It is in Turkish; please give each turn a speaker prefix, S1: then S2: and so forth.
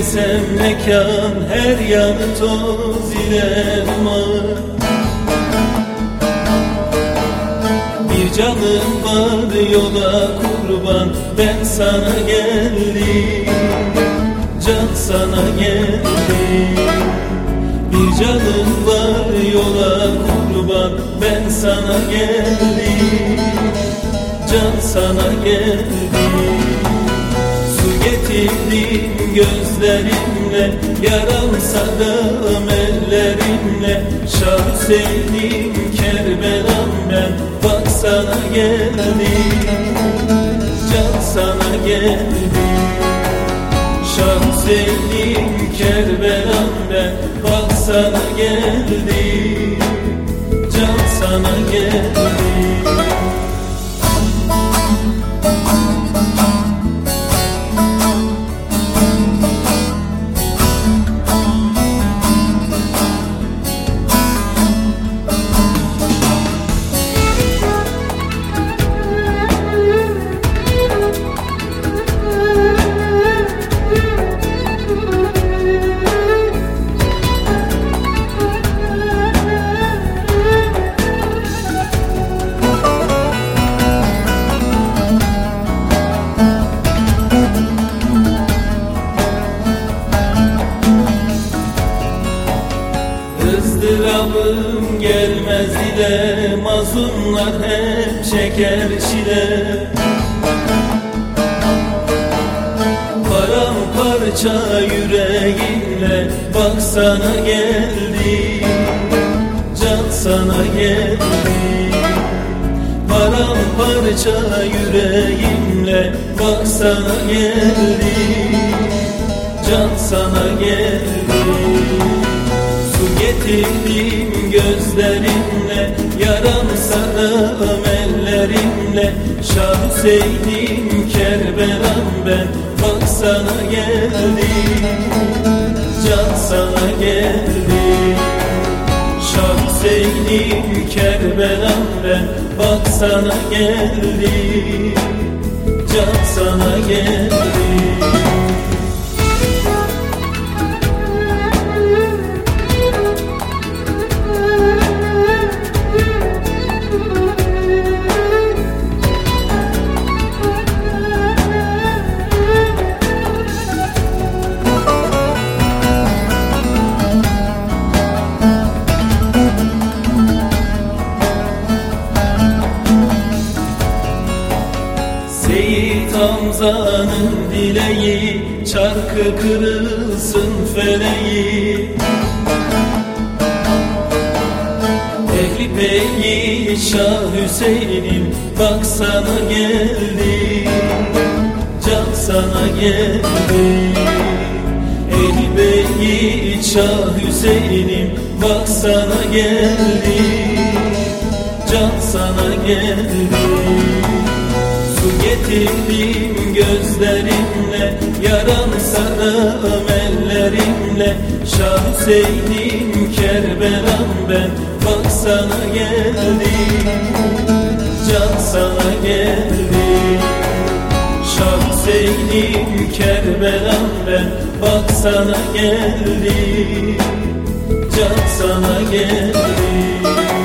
S1: girsem mekan her yan toz ile duman Bir canım var yola kurban ben sana geldim. Can sana geldim. Bir canım var yola kurban ben sana geldim. Can sana geldim Su getirdim gözlerimle Yaram sadam ellerimle. Şah Hüseyin'im Kerbelam ben. Bak sana geldim Can sana geldim. Şah Hüseyin'im Kerbelam ben. Bak sana geldim Can sana geldim ızdırabım gelmez ile Mazlumlar hep çeker çile Paramparça yüreğimle Bak sana geldim Can sana geldim. Paramparça yüreğimle Bak sana geldim Can sana geldim Getirdim gözlerimle Yaram sarım ellerimle. Şah Hüseyin'im Kerbelam ben. Bak sana geldim Can sana geldim. Şah Hüseyin'im Kerbelam ben. Bak sana geldim Can sana geldim Hamza'nın dileği Çarkı kırılsın feleği Ehli beyi Şah Hüseyin'im Bak sana geldi. Can sana geldi. Ehli beyi Şah Hüseyin'im Bak sana geldi. Can sana geldi Su getirdim gözlerimle Yaram sarım ellerimle Şah Hüseyin'im Kerbelam ben. Bak sana geldim Can sana geldim. Şah Hüseyin'im Kerbelam ben. Bak sana geldim Can sana geldim